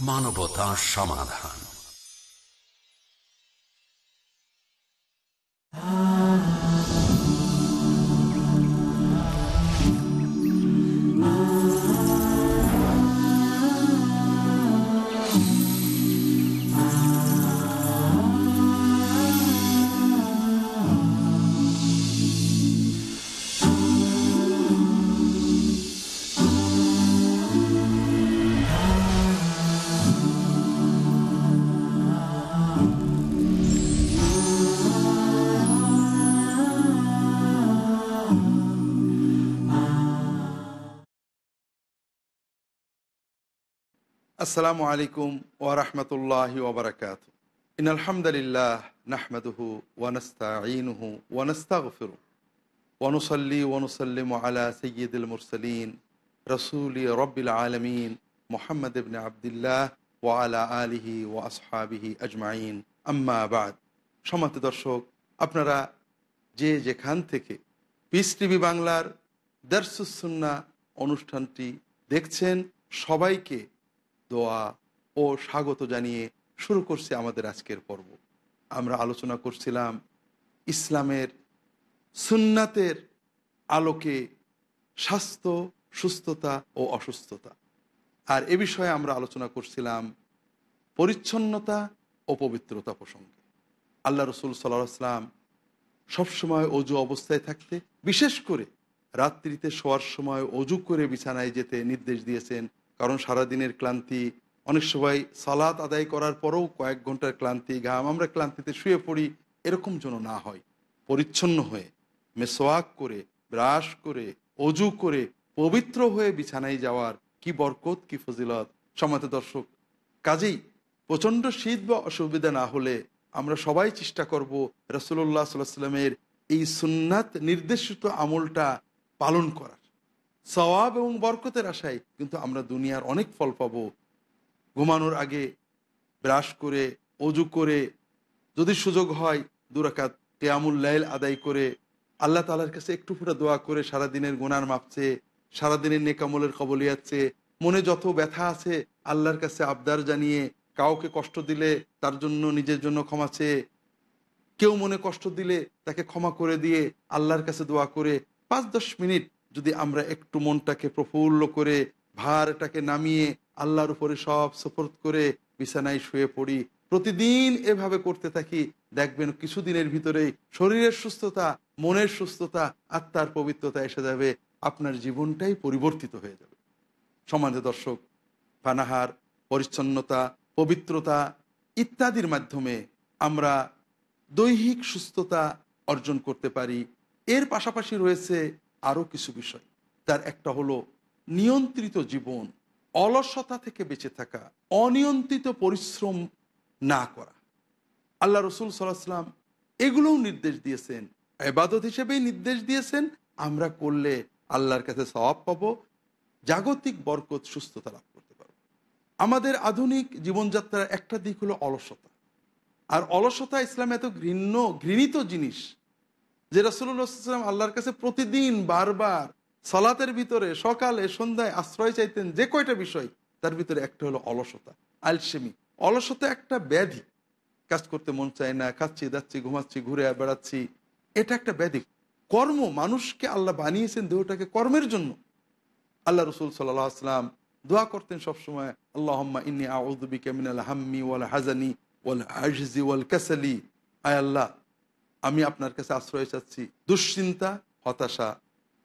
মানবতা সমাধান। আসসালামু আলাইকুম ওরহমতুল্লাহ ওবরাকাত ইন আলহামদুলিল্লাহ নাহমদহু ওয়ানস্তাঈনুহু ওয়ানস্তাগফিরু ওয়ানুসাল্লি ওয়ানুসাল্লিম আলা সৈয়দুল মুরসলিন রসুলি রব্বিল আলমিন মোহাম্মদ ইবনে আবদুল্লাহ ওয়া আলা আলিহি ওয়া আসহাবিহি আজমাইন। আম্মা বাদ। সমাত দর্শক, আপনারা যে যেখান থেকে পিস টিভি বাংলার দর্শুসুন্না অনুষ্ঠানটি দেখছেন, সবাইকে দোয়া ও স্বাগত জানিয়ে শুরু করছি আমাদের আজকের পর্ব। আমরা আলোচনা করছিলাম ইসলামের সুন্নাতের আলোকে স্বাস্থ্য, সুস্থতা ও অসুস্থতা। আর এ বিষয়ে আমরা আলোচনা করছিলাম পরিচ্ছন্নতা ও পবিত্রতা প্রসঙ্গে। আল্লাহ রসুল সাল্লাহ আসলাম সবসময় অজু অবস্থায় থাকতে, বিশেষ করে রাত্রিতে শোয়ার সময় অজু করে বিছানায় যেতে নির্দেশ দিয়েছেন কারণ সারাদিনের ক্লান্তি, অনেক সময় সালাত আদায় করার পরেও কয়েক ঘণ্টার ক্লান্তি, ঘাম, আমরা ক্লান্তিতে শুয়ে পড়ি, এরকম যেন না হয়। পরিচ্ছন্ন হয়ে মেসোয়াক করে, ব্রাশ করে, অজু করে, পবিত্র হয়ে বিছানায় যাওয়ার কি বরকত, কি ফজিলত। সমাতে দর্শক, কাজেই প্রচণ্ড শীত বা অসুবিধা না হলে আমরা সবাই চেষ্টা করব রসুল্লাহ সাল্লামের এই সুন্নাত নির্দেশিত আমলটা পালন করার। সওয়াব এবং বরকতের আশায় কিন্তু আমরা দুনিয়ার অনেক ফল পাব। ঘুমানোর আগে ব্রাশ করে, অজু করে, যদি সুযোগ হয় দুরাকাত কেয়ামুল লাইল আদায় করে, আল্লাহ তালার কাছে একটু ফুটা দোয়া করে সারাদিনের গুনার মাপছে সারাদিনের নেকামলের কবলিয়াচ্ছে মনে যত ব্যথা আছে আল্লাহর কাছে আবদার জানিয়ে, কাউকে কষ্ট দিলে তার জন্য, নিজের জন্য ক্ষমা চেয়ে, কেউ মনে কষ্ট দিলে তাকে ক্ষমা করে দিয়ে আল্লাহর কাছে দোয়া করে, পাঁচ দশ মিনিট যদি আমরা একটু মনটাকে প্রফুল্ল করে, ভারটাকে নামিয়ে আল্লাহর উপরে সব সফরত করে বিছানায় শুয়ে পড়ি, প্রতিদিন এভাবে করতে থাকি, দেখবেন কিছুদিনের ভিতরেই শরীরের সুস্থতা, মনের সুস্থতা, আত্মার পবিত্রতা এসে যাবে, আপনার জীবনটাই পরিবর্তিত হয়ে যাবে। সমাজে দর্শক পানাহার পরিচ্ছন্নতা, পবিত্রতা ইত্যাদির মাধ্যমে আমরা দৈহিক সুস্থতা অর্জন করতে পারি। এর পাশাপাশি রয়েছে আরও কিছু বিষয়। তার একটা হলো নিয়ন্ত্রিত জীবন, অলসতা থেকে বেঁচে থাকা, অনিয়ন্ত্রিত পরিশ্রম না করা। আল্লাহ রসুল সাল্লাহাম এগুলোও নির্দেশ দিয়েছেন। এবাদত হিসেবেই নির্দেশ দিয়েছেন। আমরা করলে আল্লাহর কাছে স্বভাব পাবো। জাগতিক বরকত, সুস্থতা লাভ করতে পারব। আমাদের আধুনিক জীবনযাত্রার একটা দিক হলো অলসতা। আর অলসতা ইসলাম এত ঘৃণ্য, ঘৃণিত জিনিস যে রসুল্লাহাম আল্লাহর কাছে প্রতিদিন বারবার সলাতের ভিতরে সকালে, সন্ধ্যায় আশ্রয় চাইতেন যে কয়টা বিষয়, তার ভিতরে একটা হলো অলসতা, আলসেমি। অলসতা একটা ব্যাধি। কাজ করতে মন চায় না, খাচ্ছি, যাচ্ছি, ঘুমাচ্ছি, ঘুরে বেড়াচ্ছি, এটা একটা ব্যাধি। কর্ম, মানুষকে আল্লাহ বানিয়েছেন দেহটাকে কর্মের জন্য। আল্লাহ রসুল সাল্লাহ আসলাম দোয়া করতেন সবসময় আল্লাহ ইন্নি আউদ্দিক মিনাল হাম্মি ওয়াল হাজানি ওয়াল আজজি ওয়াল কাসালি। আয় আল্লাহ আমি আপনার কাছে আশ্রয় চাচ্ছি। দুশ্চিন্তা, হতাশা,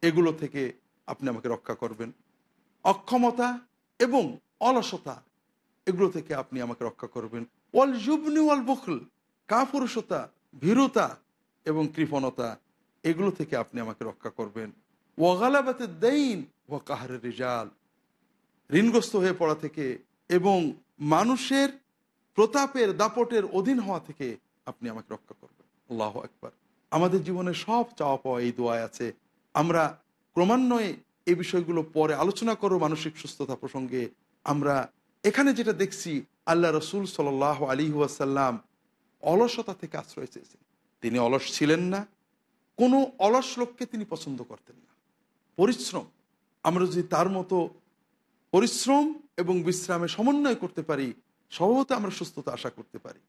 এগুলো থেকে আপনি আমাকে রক্ষা করবেন। অক্ষমতা এবং অলসতা, এগুলো থেকে আপনি আমাকে রক্ষা করবেন। ওয়াল জুবনি ওয়াল বখল, কাপুরুষতা, ভীরুতা এবং কৃপণতা, এগুলো থেকে আপনি আমাকে রক্ষা করবেন। ওয়াগালাবাতের দেইন ও কাহারের রেজাল, ঋণগ্রস্ত হয়ে পড়া থেকে এবং মানুষের প্রতাপের দাপটের অধীন হওয়া থেকে আপনি আমাকে রক্ষা করবেন। আল্লাহ একবার আমাদের জীবনে সব চাওয়া পাওয়া এই দোয়ায় আছে। আমরা ক্রমান্বয়ে এই বিষয়গুলো পরে আলোচনা করো মানসিক সুস্থতা প্রসঙ্গে। আমরা এখানে যেটা দেখছি, আল্লাহ রসুল সাল আলী ওয়াসাল্লাম অলসতা থেকে আশ্রয় চেয়েছেন। তিনি অলস ছিলেন না, কোনো অলস লোককে তিনি পছন্দ করতেন না। পরিশ্রম, আমরা যদি তার মতো পরিশ্রম এবং বিশ্রামে সমন্বয় করতে পারি, স্বভাবত আমরা সুস্থতা আশা করতে পারি।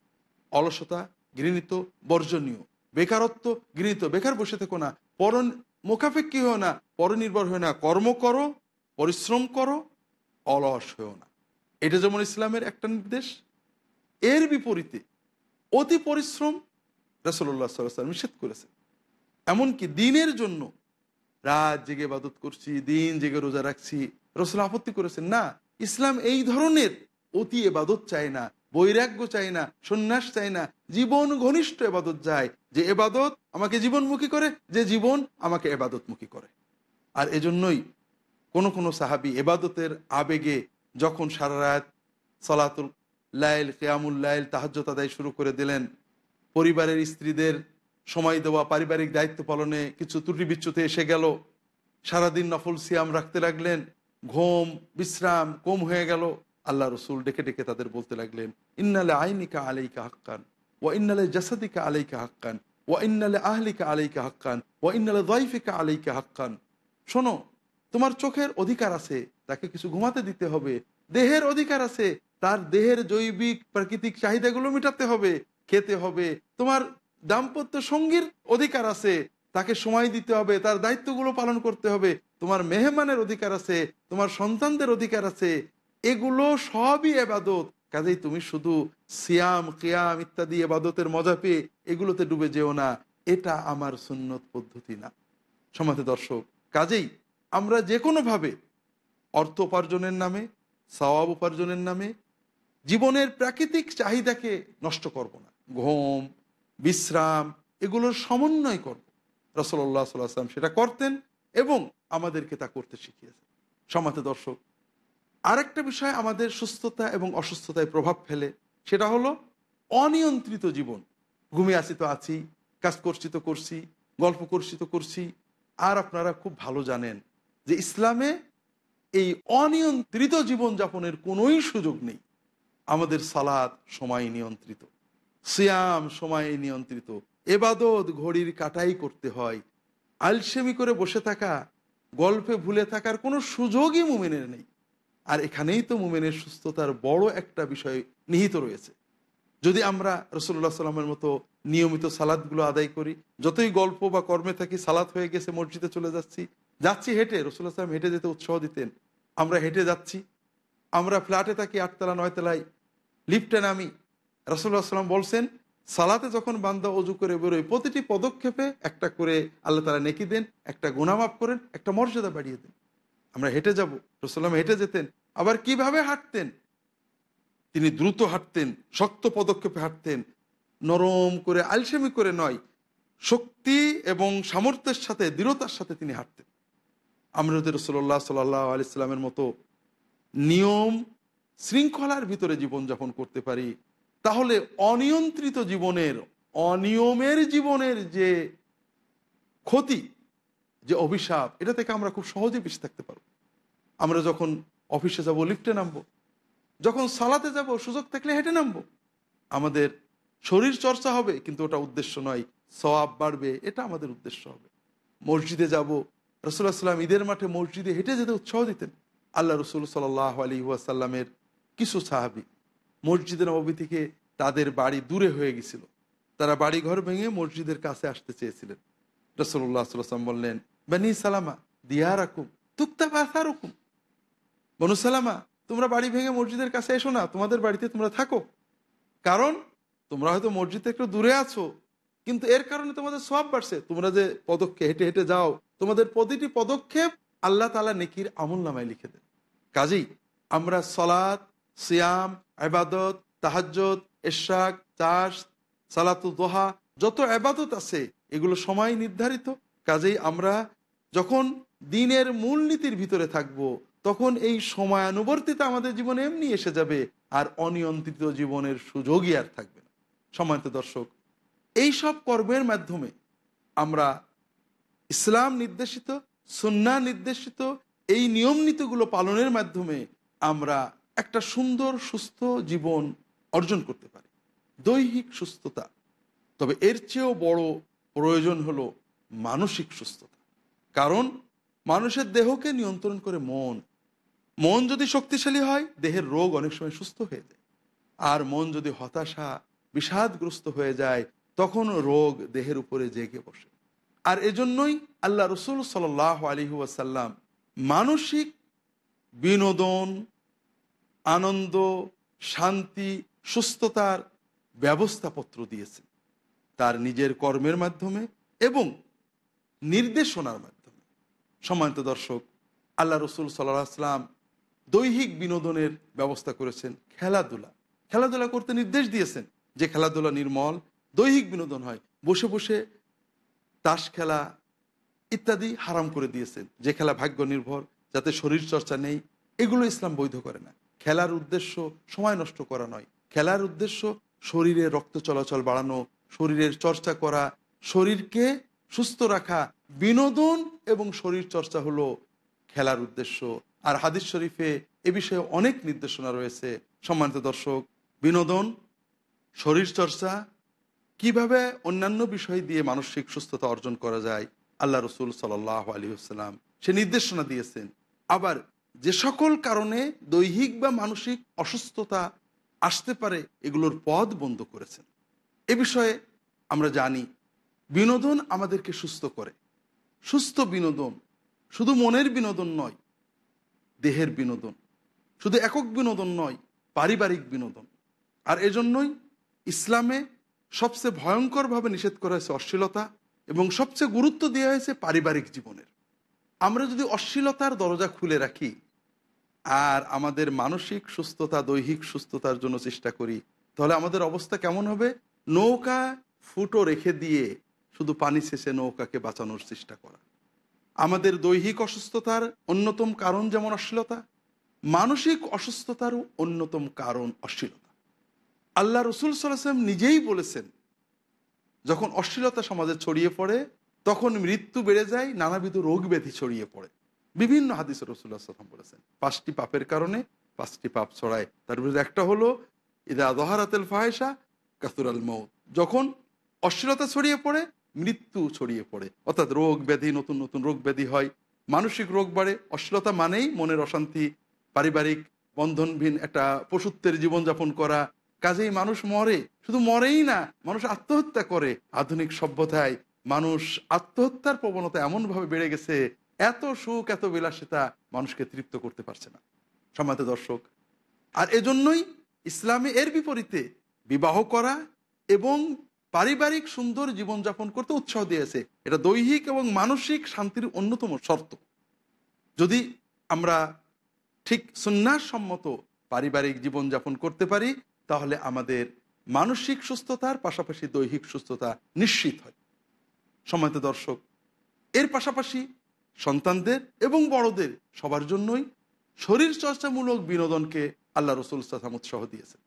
অলসতা ঘৃণিত, বর্জনীয়। বেকারত্ব ঘৃণিত। বেকার বসে থেকো না। পর মোকাফেক্ষি হয়েও না। পরনির্ভর হয়ে না। কর্ম করো, পরিশ্রম করো, অলস হয়েও না। এটা যেমন ইসলামের একটা নির্দেশ, এর বিপরীতে অতি পরিশ্রম রসল্লাহ সাল্লাম নিষেধ করেছে এমনকি দিনের জন্য রাত জেগে বাদত করছি, দিন জেগে রোজা রাখছি, রসুল আপত্তি করেছেন, না, ইসলাম এই ধরনের অতি এবাদত চায় না। বৈরাগ্য চাই না, সন্ন্যাস চাই না, জীবন ঘনিষ্ঠ এবাদত যায় যে এবাদত আমাকে জীবনমুখী করে, যে জীবন আমাকে এবাদতমুখী করে। আর এজন্যই কোনো কোনো সাহাবি এবাদতের আবেগে যখন সারা রাত সলাতুল লাইল, কেয়ামুল লাইল তাহাজ্জত আদায় শুরু করে দিলেন, পরিবারের স্ত্রীদের সময় দেওয়া, পারিবারিক দায়িত্ব পালনে কিছু ত্রুটি বিচ্যুতি এসে গেল। সারাদিন নফল সিয়াম রাখতে লাগলেন, ঘুম, বিশ্রাম কম হয়ে গেল। আল্লাহ রসুল ডেকে ডেকে তাদের বলতে লাগলেন, ইন্নালে আইনিকা আলাইকা হাক্কান ও ইন্নালে জাসাদিকা আলাইকা হাক্কান ও ইন্নালে আহলিকা আলাইকা হাক্কান ও ইন্নালে দয়ফিকা আলাইকা হাক্কান। শোনো, তোমার চোখের অধিকার আছে, তাকে কিছু ঘুমাতে দিতে হবে। দেহের অধিকার আছে, তার দেহের জৈবিক, প্রাকৃতিক চাহিদাগুলো মেটাতে হবে, খেতে হবে। তোমার দাম্পত্য সঙ্গীর অধিকার আছে, তাকে সময় দিতে হবে, তার দায়িত্বগুলো পালন করতে হবে। তোমার মেহমানের অধিকার আছে, তোমার সন্তানদের অধিকার আছে এগুলো সবই এবাদত। কাজেই তুমি শুধু সিয়াম, কিয়াম ইত্যাদি এবাদতের মজা পেয়ে এগুলোতে ডুবে যেও না। এটা আমার সুন্নত পদ্ধতি না। সমাজে দর্শক, কাজেই আমরা যে কোনোভাবে অর্থ উপার্জনের নামে, সওয়াব উপার্জনের নামে জীবনের প্রাকৃতিক চাহিদাকে নষ্ট করব না। ঘুম, বিশ্রাম এগুলোর সমন্বয় করব। রসল্লাহ সাল্লাম সেটা করতেন এবং আমাদেরকে তা করতে শিখিয়েছেন। সমাজে দর্শক আরেকটা বিষয় আমাদের সুস্থতা এবং অসুস্থতায় প্রভাব ফেলে, সেটা হলো অনিয়ন্ত্রিত জীবন। ঘুমিয়ে আছি তো আছি, কাজ করছি তো করছি, গল্প করছি তো করছি। আর আপনারা খুব ভালো জানেন যে ইসলামে এই অনিয়ন্ত্রিত জীবনযাপনের কোনোই সুযোগ নেই। আমাদের সালাদ সময় নিয়ন্ত্রিত, সিয়াম সময় নিয়ন্ত্রিত, এবাদত ঘড়ির কাটাই করতে হয়। আলসেমি করে বসে থাকা, গল্পে ভুলে থাকার কোনো সুযোগই মুমেনের নেই। আর এখানেই তো মুমেনের সুস্থতার বড় একটা বিষয় নিহিত রয়েছে। যদি আমরা রসুল্লাহ সাল্লামের মতো নিয়মিত সালাদগুলো আদায় করি, যতই গল্প বা কর্মে থাকি সালাদ হয়ে গেছে, মসজিদে চলে যাচ্ছি যাচ্ছি হেঁটে রসুল্লাহ সাল্লাম হেঁটে যেতে উৎসাহ দিতেন, আমরা হেঁটে যাচ্ছি, আমরা ফ্ল্যাটে থাকি আটতলা, নয়তলায়, লিফটে নামি রসুল্লাহ সাল্লাম বলছেন, সালাতে যখন বান্দা অজু করে বেরোয়, প্রতিটি পদক্ষেপে একটা করে আল্লাহ তালা নেকি দেন, একটা গুণামাপ করেন, একটা মর্যাদা বাড়িয়ে দেন। আমরা হেঁটে যাব রসুল্লাম হেঁটে যেতেন, আবার কীভাবে হাঁটতেন? তিনি দ্রুত হাঁটতেন, শক্ত পদক্ষেপে হাঁটতেন, নরম করে, আলসেমি করে নয়, শক্তি এবং সামর্থ্যের সাথে, দৃঢ়তার সাথে তিনি হাঁটতেন। আমরা যদি রসল্লাহ সাল্লাহ আলিয়াল্লামের মতো নিয়ম শৃঙ্খলার ভিতরে জীবনযাপন করতে পারি, তাহলে অনিয়ন্ত্রিত জীবনের, অনিয়মের জীবনের যে ক্ষতি, যে অভিশাপ, এটা থেকে আমরা খুব সহজে বেশি থাকতে পারব। আমরা যখন অফিসে যাব, লিফটে নামবো। যখন সালাতে যাব, সুযোগ থাকলে হেঁটে নামবো। আমাদের শরীর চর্চা হবে, কিন্তু ওটা উদ্দেশ্য নয়। সওয়াব বাড়বে, এটা আমাদের উদ্দেশ্য হবে। মসজিদে যাব রসুল্লাহ সাল্লাম ঈদের মাঠে মসজিদে হেঁটে যেতে উৎসাহ দিতেন। আল্লাহ রসুল সাল্লাহ আলী ওয়াসাল্লামের কিছু সাহাবি, মসজিদে নবী থেকে তাদের বাড়ি দূরে হয়ে গেছিল। তারা বাড়ি ঘর ভেঙে মসজিদের কাছে আসতে চেয়েছিলেন। রসল্লাহ সাল্লাম বললেন, বানি সালামা দিয়া রাখুম তুক্তা বাসা রকুম বনু সালামা, তোমরা বাড়ি ভেঙে মসজিদের কাছে এসো না, তোমাদের বাড়িতে তোমরা থাকো। কারণ, তোমরা হয়তো মসজিদ একটু দূরে আছো, কিন্তু এর কারণে তোমাদের সব বাড়ছে। তোমরা যে পদক্ষেপ হেঁটে হেঁটে যাও, তোমাদের প্রতিটি পদক্ষেপ আল্লাহ তালা নেকির আমল নামায় লিখে দেন। কাজেই আমরা সলাদ সিয়াম আবাদত তাহাজ্জত এশাক চাষ সালাতু দোহা, যত আবাদত আছে, এগুলো সময় নির্ধারিত। কাজেই আমরা যখন দিনের মূলনীতির ভিতরে থাকব তখন এই সময়ানুবর্তিতা আমাদের জীবনে এমনি এসে যাবে, আর অনিয়ন্ত্রিত জীবনের সুযোগই আর থাকবে না। সময়ত দর্শক, এই সব কর্মের মাধ্যমে আমরা ইসলাম নির্দেশিত, সুন্না নির্দেশিত, এই নিয়ম নীতিগুলো পালনের মাধ্যমে আমরা একটা সুন্দর, সুস্থ জীবন অর্জন করতে পারি। দৈহিক সুস্থতা। তবে এর চেয়েও বড় প্রয়োজন হলো মানসিক সুস্থতা। কারণ মানুষের দেহকে নিয়ন্ত্রণ করে মন মন যদি শক্তিশালী হয়, দেহের রোগ অনেক সময় সুস্থ হয়ে যায়। আর মন যদি হতাশা, বিষাদগ্রস্ত হয়ে যায়, তখন রোগ দেহের উপরে জেগে বসে। আর এজন্যই আল্লাহ রসুল সাল আলী মানসিক বিনোদন, আনন্দ, শান্তি, সুস্থতার ব্যবস্থাপত্র দিয়েছেন। তার নিজের কর্মের মাধ্যমে এবং নির্দেশনার মাধ্যমে। সম্মানিত দর্শক, আল্লাহ রসুল সাল্লাহ আসলাম দৈহিক বিনোদনের ব্যবস্থা করেছেন খেলাধুলা। খেলাধুলা করতে নির্দেশ দিয়েছেন যে খেলাধুলা নির্মল, দৈহিক বিনোদন হয়। বসে বসে তাস খেলা ইত্যাদি হারাম করে দিয়েছেন। যে খেলা ভাগ্য নির্ভর, যাতে শরীর চর্চা নেই, এগুলো ইসলাম বৈধ করে না। খেলার উদ্দেশ্য সময় নষ্ট করা নয়। খেলার উদ্দেশ্য শরীরে রক্ত চলাচল বাড়ানো, শরীরের চর্চা করা, শরীরকে সুস্থ রাখা। বিনোদন এবং শরীর চর্চা হলো খেলার উদ্দেশ্য। আর হাদিস শরীফে এ বিষয়ে অনেক নির্দেশনা রয়েছে। সম্মানিত দর্শক, বিনোদন, শরীর চর্চা, কীভাবে অন্যান্য বিষয় দিয়ে মানসিক সুস্থতা অর্জন করা যায়, আল্লাহ রসুল সাল্লাহ আলী আসসালাম সে নির্দেশনা দিয়েছেন। আবার যে সকল কারণে দৈহিক বা মানসিক অসুস্থতা আসতে পারে, এগুলোর পথ বন্ধ করেছেন। এ বিষয়ে আমরা জানি, বিনোদন আমাদেরকে সুস্থ করে। সুস্থ বিনোদন শুধু মনের বিনোদন নয় দেহের বিনোদন। শুধু একক বিনোদন নয়, পারিবারিক বিনোদন। আর এজন্যই ইসলামে সবচেয়ে ভয়ঙ্করভাবে নিষেধ করা হয়েছে অশ্লীলতা এবং সবচেয়ে গুরুত্ব দেওয়া হয়েছে পারিবারিক জীবনের। আমরা যদি অশ্লীলতার দরজা খুলে রাখি আর আমাদের মানসিক সুস্থতা, দৈহিক সুস্থতার জন্য চেষ্টা করি, তাহলে আমাদের অবস্থা কেমন হবে? নৌকা ফুটো রেখে দিয়ে শুধু পানি শেষে নৌকাকে বাঁচানোর চেষ্টা করা। আমাদের দৈহিক অসুস্থতার অন্যতম কারণ যেমন অশ্লীলতা, মানসিক অসুস্থতারও অন্যতম কারণ অশ্লীলতা। আল্লাহ রসুল সাল্লাম নিজেই বলেছেন, যখন অশ্লীলতা সমাজে ছড়িয়ে পড়ে, তখন মৃত্যু বেড়ে যায়, নানাবিধ রোগ ব্যাধি ছড়িয়ে পড়ে। বিভিন্ন হাদিস রসুল্লাহ সাল্লাম বলেছেন, পাঁচটি পাপের কারণে পাঁচটি পাপ ছড়ায়। তার ভিতরে একটা হলো, ইদা দহারাতেল ফাহেসা কাসুরাল মৌত যখন অশ্লীলতা ছড়িয়ে পড়ে মৃত্যু ছড়িয়ে পড়ে। অর্থাৎ রোগ ব্যাধি, নতুন নতুন রোগ ব্যাধি হয়। মানসিক রোগ বাড়ে। অশ্লীলতা মানেই মনের অশান্তি, পারিবারিক বন্ধনহীন একটা পশুত্বের জীবনযাপন করা। কাজেই মানুষ মরে। শুধু মরেই না, মানুষ আত্মহত্যা করে। আধুনিক সভ্যতায় মানুষ আত্মহত্যার প্রবণতা এমনভাবে বেড়ে গেছে, এত সুখ, এত বিলাসিতা মানুষকে তৃপ্ত করতে পারছে না। সমাজ দর্শক, আর এজন্যই ইসলামে এর বিপরীতে বিবাহ করা এবং পারিবারিক সুন্দর জীবনযাপন করতে উৎসাহ দিয়েছে। এটা দৈহিক এবং মানসিক শান্তির অন্যতম শর্ত। যদি আমরা ঠিক সম্মত পারিবারিক জীবনযাপন করতে পারি, তাহলে আমাদের মানসিক সুস্থতার পাশাপাশি দৈহিক সুস্থতা নিশ্চিত হয়। সময়ত দর্শক, এর পাশাপাশি সন্তানদের এবং বড়দের সবার জন্যই শরীর চর্চামূলক বিনোদনকে আল্লাহ রসুল সালাম উৎসাহ দিয়েছেন।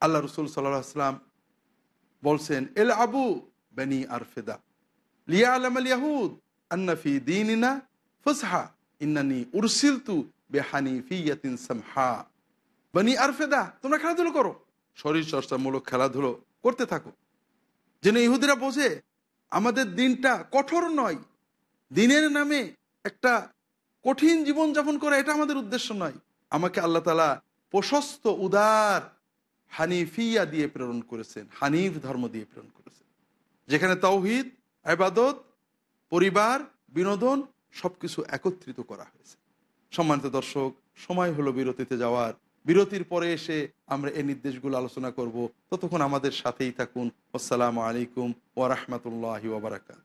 আল্লাহ রসুল সাল্লাহ আসলাম বলছেন এল আবু বেনি আর ফেদা লিয়া আলম আল ইয়াহুদ আন্নাফি দিনা ফুসহা, ইন্নানি উরসিল তু বেহানি ফিয়াতিন সামহা। বানি আর ফেদা তোমরা খেলাধুলো করো। শরীর চর্চামূলক খেলাধুলো করতে থাকো। যেন ইহুদিরা বোঝে, আমাদের দিনটা কঠোর নয়। দিনের নামে একটা কঠিন জীবন যাপন করা এটা আমাদের উদ্দেশ্য নয়। আমাকে আল্লাহ তালা প্রশস্ত, উদার হানিফিয়া দিয়ে প্রেরণ করেছেন, হানিফ ধর্ম দিয়ে প্রেরণ করেছেন। যেখানে তৌহিদ আবাদত পরিবার, বিনোদন সবকিছু একত্রিত করা হয়েছে। সম্মানিত দর্শক, সময় হলো বিরতিতে যাওয়ার। বিরতির পরে এসে আমরা এই নির্দেশগুলো আলোচনা করব। ততক্ষণ আমাদের সাথেই থাকুন। আসসালামু আলাইকুম ওরহমতুল্লাহ ওবরাকাত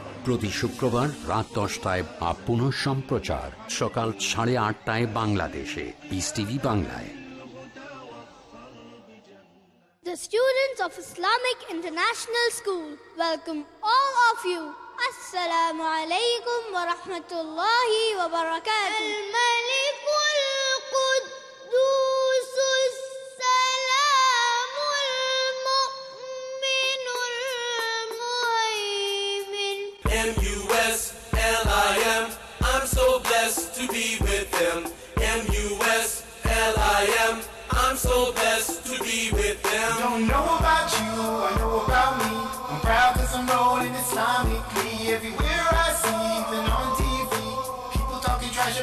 প্রতি শুক্রবার রাত দশটায় বা পুনঃ সম্প্রচার সকাল সাড়ে আটটায় বাংলাদেশে পিস টিভি বাংলায় The students of Islamic International School welcome all of you. Assalamu alaikum wa rahmatullahi wa barakatuh.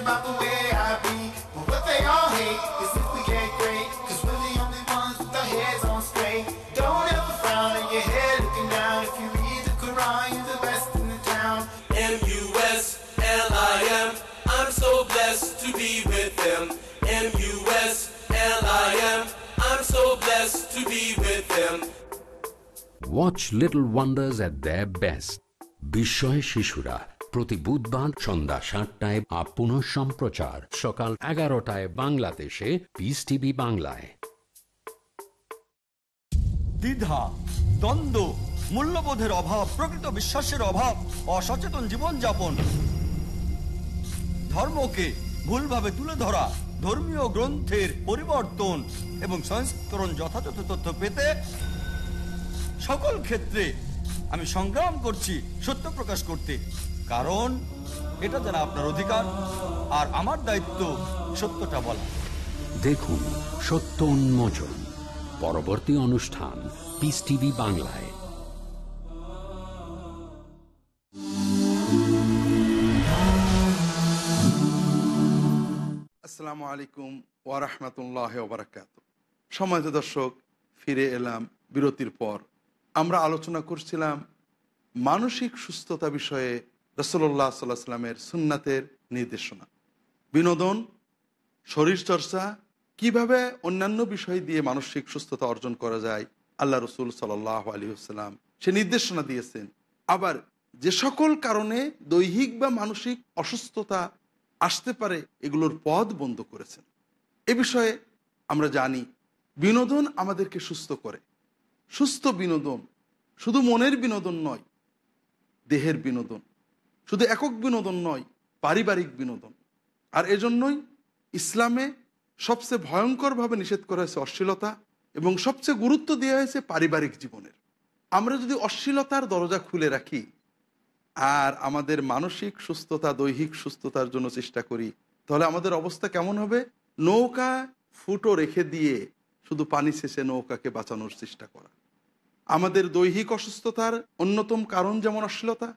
about the way I be. But what they all hate is if we get great. Cause we're the only ones with our heads on straight. Don't ever frown on your head looking down. If you read the Quran, you're the best in the town. M-U-S-L-I-M. I'm so blessed to be with him. M-U-S-L-I-M. I'm so blessed to be with him. Watch little wonders at the best বিস্ময় শিশুরা প্রতি বুধবার সন্ধ্যা সাতটায় up সম্প্রচার। সকাল এগারোটায় বাংলাদেশে piece TV বাংলায়। দ্বিধা, দ্বন্দ্ব, মূল্যবোধের অভাব, প্রকৃত বিশ্বাসের অভাব, অসচেতন জীবনযাপন। ধর্মকে ভুলভাবে তুলে ধরা, ধর্মীয় গ্রন্থের পরিবর্তন এবং সংস্করণ যথাযথ তথ্য পেতে সকল ক্ষেত্রে আমি সংগ্রাম করছি সত্য প্রকাশ করতে। কারণ এটা যারা আপনার অধিকার আর আমার দায়িত্ব সত্যটা বলা। দেখুন সত্য উন্মোচন পরবর্তী অনুষ্ঠান পিস টিভি বাংলায়। আসসালামু আলাইকুম ওয়ারহমতুল্লাহ ওবরাকাত সম্মানিত দর্শক ফিরে এলাম বিরতির পর। আমরা আলোচনা করছিলাম মানসিক সুস্থতা বিষয়ে রসল্লাহ সাল্লাহ সাল্লামের সুন্নাতের নির্দেশনা। বিনোদন, শরীরচর্চা, কীভাবে অন্যান্য বিষয় দিয়ে মানসিক সুস্থতা অর্জন করা যায়, আল্লাহ রসুল সাল্লাহ আলী আসসালাম সে নির্দেশনা দিয়েছেন। আবার যে সকল কারণে দৈহিক বা মানসিক অসুস্থতা আসতে পারে, এগুলোর পথ বন্ধ করেছেন। এ বিষয়ে আমরা জানি, বিনোদন আমাদেরকে সুস্থ করে। সুস্থ বিনোদন শুধু মনের বিনোদন নয়, দেহের বিনোদন। শুধু একক বিনোদন নয়, পারিবারিক বিনোদন। আর এজন্যই ইসলামে সবচেয়ে ভয়ঙ্করভাবে নিষেধ করা হয়েছে অশ্লীলতা এবং সবচেয়ে গুরুত্ব দেওয়া হয়েছে পারিবারিক জীবনের। আমরা যদি অশ্লীলতার দরজা খুলে রাখি আর আমাদের মানসিক সুস্থতা, দৈহিক সুস্থতার জন্য চেষ্টা করি, তাহলে আমাদের অবস্থা কেমন হবে? নৌকা ফুটো রেখে দিয়ে শুধু পানি শেষে নৌকাকে বাঁচানোর চেষ্টা করা। আমাদের দৈহিক অসুস্থতার অন্যতম কারণ যেমন অশ্লীলতা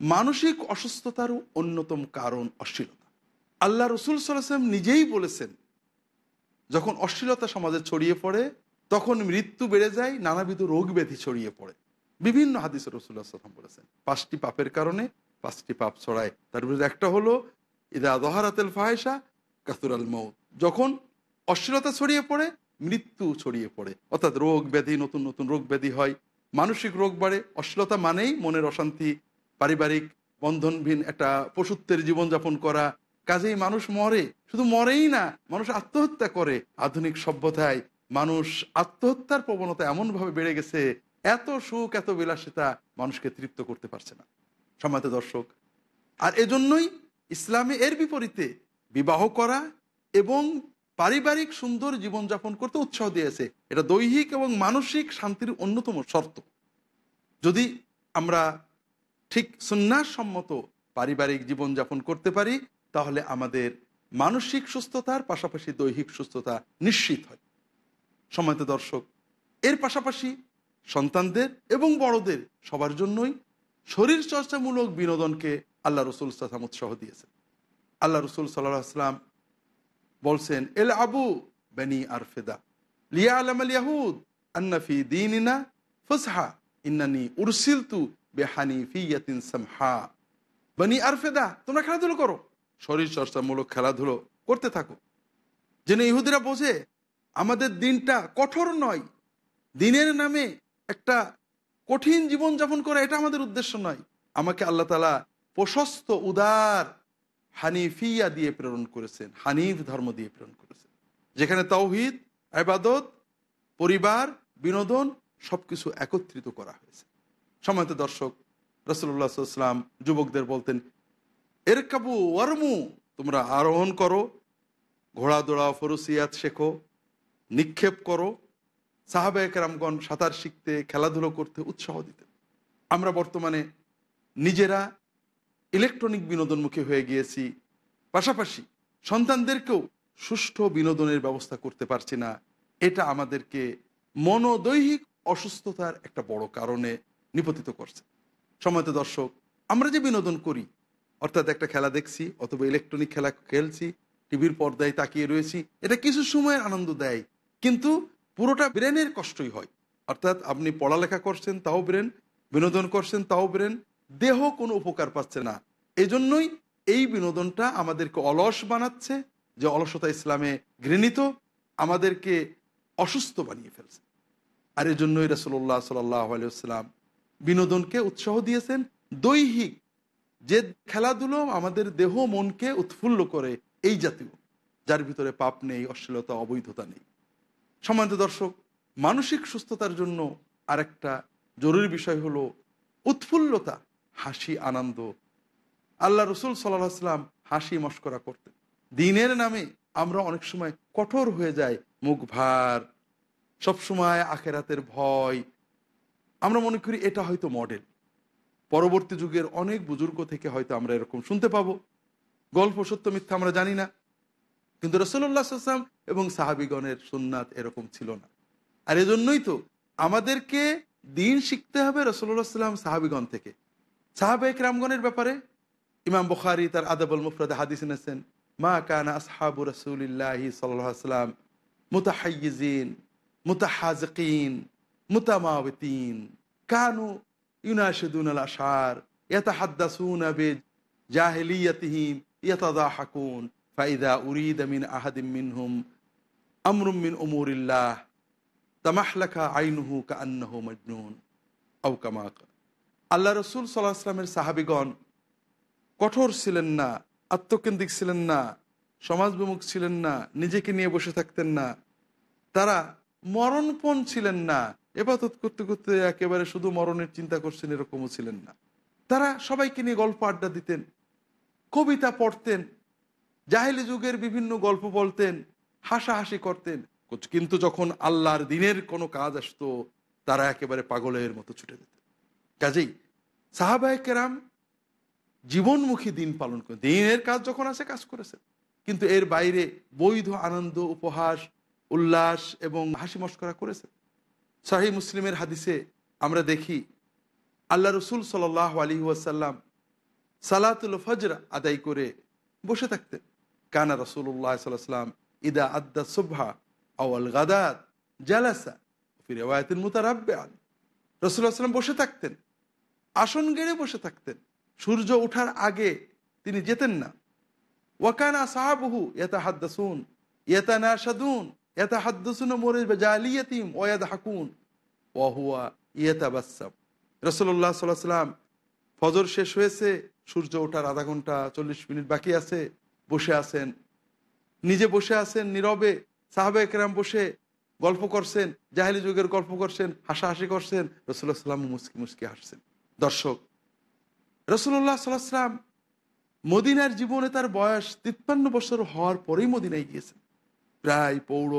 মানসিক অসুস্থতারও অন্যতম কারণ অশ্লীলতা। আল্লাহ রসুল সাল্লাম নিজেই বলেছেন, যখন অশ্লীলতা সমাজে ছড়িয়ে পড়ে, তখন মৃত্যু বেড়ে যায়, নানাবিধ রোগ ব্যাধি ছড়িয়ে পড়ে। বিভিন্ন হাদিস রসুল্লাহ সাল্লাম বলেছেন, পাঁচটি পাপের কারণে পাঁচটি পাপ ছড়ায়। তার ভিতরে একটা হলো, ইদা দহারাতেল ফাহেসা কাতুরাল মৌ যখন অশ্লীলতা ছড়িয়ে পড়ে, মৃত্যু ছড়িয়ে পড়ে। অর্থাৎ রোগ ব্যাধি, নতুন নতুন রোগ ব্যাধি হয়। মানসিক রোগ বাড়ে। অশ্লীলতা মানেই মনের অশান্তি পারিবারিক বন্ধনহীন একটা পশুত্বের জীবনযাপন করা, কাজেই মানুষ মরে। শুধু মরেই না, মানুষ আত্মহত্যা করে। আধুনিক সভ্যতায় মানুষ আত্মহত্যার প্রবণতা এমনভাবে বেড়ে গেছে, এত সুখ, এত বিলাসিতা মানুষকে তৃপ্ত করতে পারছে না। সমাজ দর্শক, আর এজন্যই ইসলামে এর বিপরীতে বিবাহ করা এবং পারিবারিক সুন্দর জীবনযাপন করতে উৎসাহ দিয়েছে। এটা দৈহিক এবং মানসিক শান্তির অন্যতম শর্ত। যদি আমরা ঠিক সন্ন্যাসম্মত পারিবারিক জীবনযাপন করতে পারি, তাহলে আমাদের মানসিক সুস্থতার পাশাপাশি দৈহিক সুস্থতা নিশ্চিত হয়। সময়ত দর্শক, এর পাশাপাশি সন্তানদের এবং বড়দের সবার জন্যই শরীর চর্চামূলক বিনোদনকে আল্লাহ রসুল সালাম উৎসাহ দিয়েছেন। আল্লাহ রসুল সাল্লাহ আসলাম বলছেন, এল আবু বেনি আর ফেদা লিয়া আলম আল ইয়াহুদ আন্নাফি দিনিনা ফুসহা ইন্নানি উরসিল তু বেহানি ফিয়াতিন সামহা। বানি আরফেদা, তোমরা খেলাধুলো করো। শরীর চর্চামূলক খেলাধুলো করতে থাকো। যেন ইহুদিরা বোঝে, আমাদের দিনটা কঠোর নয়। দিনের নামে একটা কঠিন জীবন জীবনযাপন করা এটা আমাদের উদ্দেশ্য নয়। আমাকে আল্লাহ তালা প্রশস্ত, উদার হানিফিয়া দিয়ে প্রেরণ করেছেন, হানিফ ধর্ম দিয়ে প্রেরণ করেছেন। যেখানে তৌহিদ আবাদত পরিবার, বিনোদন সবকিছু একত্রিত করা হয়েছে। সময়ত দর্শক রসুল্লাহাম যুবকদের বলতেন এর কাবু ওয়ারমু, তোমরা আরোহণ করো, ঘোড়া দোড়া ফরুসিয়াত শেখো, নিক্ষেপ করো। সাহাবায়ক রামগণ সাঁতার শিখতে, খেলাধুলো করতে উৎসাহ দিতেন। আমরা বর্তমানে নিজেরা ইলেকট্রনিক বিনোদনমুখী হয়ে গিয়েছি, পাশাপাশি সন্তানদেরকেও সুষ্ঠু বিনোদনের ব্যবস্থা করতে পারছি না। এটা আমাদেরকে মনোদৈহিক অসুস্থতার একটা বড় কারণে নিপতিত করছে। সময়ত দর্শক, আমরা যে বিনোদন করি, অর্থাৎ একটা খেলা দেখছি অথবা ইলেকট্রনিক খেলা খেলছি, টিভির পর্দায় তাকিয়ে রয়েছি, এটা কিছু সময়ের আনন্দ দেয়। কিন্তু পুরোটা ব্রেনের কষ্টই হয়। অর্থাৎ আপনি পড়ালেখা করছেন, তাও ব্রেন, বিনোদন করছেন, তাও ব্রেন, দেহ কোনো উপকার পাচ্ছে না। এজন্যই এই বিনোদনটা আমাদেরকে অলস বানাচ্ছে, যে অলসতা ইসলামে ঘৃণিত, আমাদেরকে অসুস্থ বানিয়ে ফেলছে। আর এজন্যই রসল্লাহ সাল্লাহ আলিয়াল্লাম বিনোদনকে উৎসাহ দিয়েছেন। দৈহিক যে খেলাধুলো আমাদের দেহ, মনকে উৎফুল্ল করে, এই জাতীয়, যার ভিতরে পাপ নেই, অশ্লীলতা, অবৈধতা নেই। সম্মানিত দর্শক, মানসিক সুস্থতার জন্য আরেকটা জরুরি বিষয় হলো উৎফুল্লতা, হাসি, আনন্দ। আল্লাহ রসুল সাল্লাম হাসি মস্করা করতেন। দিনের নামে আমরা অনেক সময় কঠোর হয়ে যাই, মুখ ভার, সবসময় আখেরাতের ভয় আমরা মনে করি এটা হয়তো মডেল পরবর্তী যুগের অনেক বুজুর্গ থেকে হয়তো আমরা এরকম শুনতে পাবো। গল্প সত্য মিথ্যা আমরা জানি না। কিন্তু রসল্লাহ সাল্লাম এবং সাহাবিগণের সুন্নাত এরকম ছিল না। আর এজন্যই তো আমাদেরকে দিন শিখতে হবে রসল্লাহ সাল্লাম সাহাবিগণ থেকে। সাহাবেক রামগণের ব্যাপারে ইমাম বুখারি তার আদাবল মুফরাদে হাদিস এনেছেন, মা কানা আসহাবু রসুলিল্লাহি সাল্লাম মুতাহাইজিন মুতাহাজকিন মুতামাওতিন কানু ইউনাশিদুন আল আশার ইয়াতাহাদ্দাসুন বে জাহিলিয়াতিহিম ইয়াতাদাহাকুন ফাইদা উরিদ মিন আহাদিম মিনহুম আমরুম মিন উমুরিল্লাহ তামাহলাকা আইনুহু কান্নাহু মজনুন আউ কামাক আল্লাহ রসুল সাল্লাহ আসলামের সাহাবিগণ কঠোর ছিলেন না, আত্মকেন্দ্রিক ছিলেন না, সমাজবিমুখ ছিলেন না, নিজেকে নিয়ে বসে থাকতেন না। তারা মরণপণ ছিলেন না এবাদত করতে করতে একেবারে শুধু মরণের চিন্তা করছেন এরকমও ছিলেন না। তারা সবাইকে নিয়ে গল্প আড্ডা দিতেন, কবিতা পড়তেন, জাহেলি যুগের বিভিন্ন গল্প বলতেন, হাসাহাসি করতেন। কিন্তু যখন আল্লাহর দিনের কোনো কাজ আসতো, তারা একেবারে পাগলের মতো ছুটে যেত। কাজেই সাহাবায় কেরাম জীবনমুখী দিন পালন করে দিনের কাজ যখন আছে কাজ করেছে কিন্তু এর বাইরে বৈধ আনন্দ, উপহাস, উল্লাস এবং হাসি মস্করা করেছে শাহী মুসলিমের হাদিসে আমরা দেখি, আল্লাহ রসুল সাল আলী ওয়াসাল্লাম সালাতুল ফজর আদায় করে বসে থাকতেন। কানা রসুল্লাহ সাল্লাম ইদা আদা সুবহা আওয়াল গাদাত জালাসা ফিরে ওয়ায়তিন মুতারাব্বান রসুল্লাহ সাল্লাম বসে থাকতেন, আসন গেড়ে বসে থাকতেন। সূর্য ওঠার আগে তিনি যেতেন না। ওয়াকানা সাহাবহু ইয়াতা হাদ্দাসুন ইয়াতা নাসাদুন ফজর শেষ হয়েছে, সূর্য ওঠার আধা ঘণ্টা চল্লিশ মিনিট বাকি আছে, বসে আছেন। নিজে বসে আছেন, নীরবে সাহাবে একরাম বসে গল্প করছেন, জাহেলি যুগের গল্প করছেন, হাসাহাসি করছেন রসুল্লাহ সাল্লাম মুসকি মুসকি হাসছেন। দর্শক রসুল্লাহ সাল্লাহ সাল্লাম মদিনার জীবনে তার বয়স তিপ্পান্ন বছর হওয়ার পরেই মদিনায় গিয়েছেন। প্রায় পৌর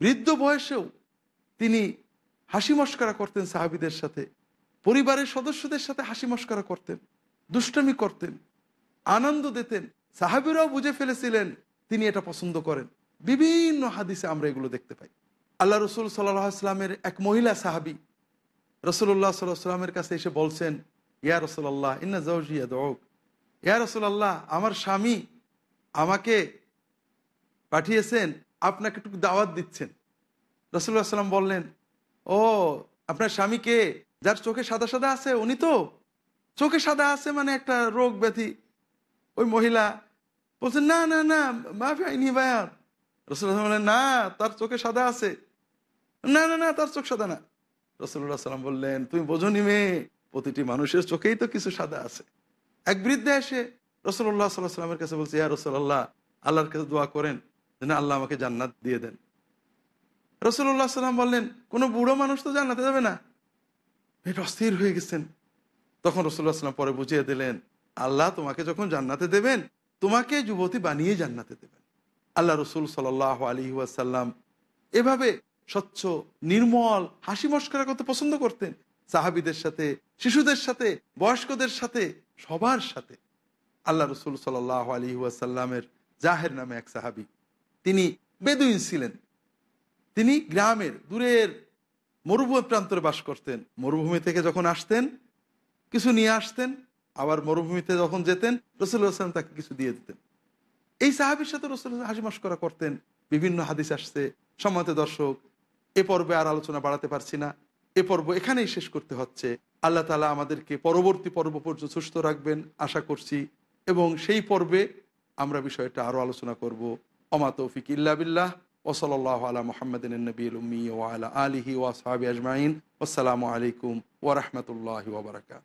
বৃদ্ধ বয়সেও তিনি হাসি মস্করা করতেন সাহাবিদের সাথে, পরিবারের সদস্যদের সাথে হাসি মস্করা করতেন, দুষ্টমি করতেন, আনন্দ দিতেন। সাহাবিরাও বুঝে ফেলেছিলেন তিনি এটা পছন্দ করেন। বিভিন্ন হাদিসে আমরা এগুলো দেখতে পাই। আল্লাহ রসুল সাল্লামের এক মহিলা সাহাবি রসুল্লাহ সাল্লামের কাছে এসে বলছেন, ইয়া রসুল্লাহ ইন্না জৌজিয়া দৌক ইয়া রসুল্লাহ আমার স্বামী আমাকে পাঠিয়েছেন, আপনাকে একটু দাওয়াত দিচ্ছেন। রসুল্লাহ সাল্লাম বললেন, ও, আপনার স্বামীকে যার চোখে সাদা সাদা আছে, উনি তো? চোখে সাদা আছে মানে একটা রোগ ব্যাধি, ওই মহিলা। বলছেন, না না না, মাফি আইনি বায়ার রসুল্লাহ বললেন, না, তার চোখে সাদা আছে। না না না, তার চোখ সাদা না। রসুল্লাহ সাল্লাম বললেন, তুমি বোঝনি মেয়ে, প্রতিটি মানুষের চোখেই তো কিছু সাদা আছে। এক বৃদ্ধা এসে রসুল্লাহ সাল্লাহ সাল্লামের কাছে বলছে, ইয়া রসুল্লাহ আল্লাহর কাছে দোয়া করেন। যেন আল্লাহ আমাকে জান্নাত দিয়ে দেন। রসুল্লাহ সাল্লাম বললেন, কোনো বুড়ো মানুষ তো জান্নাতে যাবে না? এটা অস্থির হয়ে গেছেন। তখন রসুল্লাহ সাল্লাম পরে বুঝিয়ে দিলেন, আল্লাহ তোমাকে যখন জান্নাতে দেবেন, তোমাকে যুবতী বানিয়ে জান্নাতে দেবেন। আল্লাহ রসুল সাল আলী ওয়াসাল্লাম এভাবে স্বচ্ছ, নির্মল, হাসি মস্করা করতে পছন্দ করতেন। সাহাবিদের সাথে, শিশুদের সাথে, বয়স্কদের সাথে, সবার সাথে। আল্লাহ রসুল সাল আলী ওয়াসাল্লামের জাহের নামে এক সাহাবি তিনি বেদুইন ছিলেন। তিনি গ্রামের, দূরের মরুভূমি প্রান্তরে বাস করতেন। মরুভূমি থেকে যখন আসতেন, কিছু নিয়ে আসতেন, আবার মরুভূমিতে যখন যেতেন রসুল্লাহ আসলাম তাকে কিছু দিয়ে দিতেন। এই সাহাবির সাথে রসুল্লাহ হাসি মস্করা করতেন। বিভিন্ন হাদিস আসছে সম্মত দর্শক, এ পর্বে আর আলোচনা বাড়াতে পারছি না। এ পর্ব এখানেই শেষ করতে হচ্ছে। আল্লাহ তালা আমাদেরকে পরবর্তী পর্ব পর্যন্ত সুস্থ রাখবেন, আশা করছি। এবং সেই পর্বে আমরা বিষয়টা আরও আলোচনা করব। অমা তৌফিক ইল্লা বিল্লাহ ওসলাল্লাহ আলা মোহাম্মদিন নবীল উম্মি ওয়ালা আলিহি ওয়াসাবি আজমাইন আসসালামু আলাইকুম ওরহমতুল্লাহ ওবরাকাত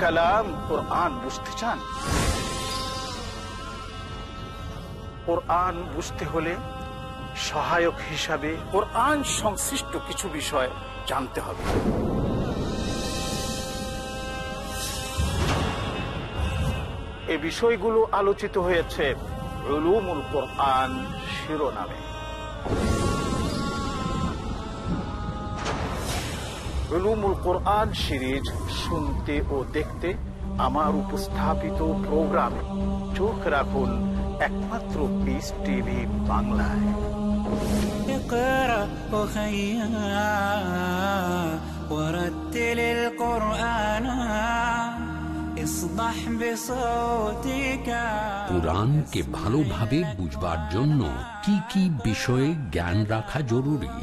কালাম বুঝতে চান? বুঝতে হলে সহায়ক হিসাবে সংশ্লিষ্ট কিছু বিষয় জানতে হবে। এ বিষয়গুলো আলোচিত হয়েছে রুলুমুল কোরআন শিরোনামে। রুলুমুল কোরআন সিরিজ শুনতে ও দেখতে আমার উপস্থাপিত প্রোগ্রামে চোখ রাখুন একমাত্র পিস টিভি বাংলায় اقرأ وخيا ورتل القرآن اصدح بصوتك কোরআনকে ভালোভাবে বুঝবার জন্য কি কি বিষয়ে জ্ঞান রাখা জরুরি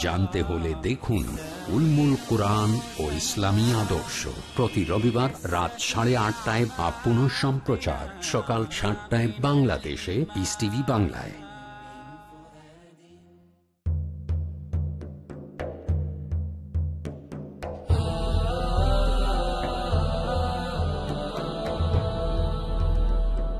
জানতে হলে দেখুন উলমুল কোরআন ও ইসলামী আদর্শ। প্রতি রবিবার রাত সাড়ে আটটায় বা পুনঃ সম্প্রচার সকাল সাতটায় বাংলাদেশে পিস টিভি বাংলায়।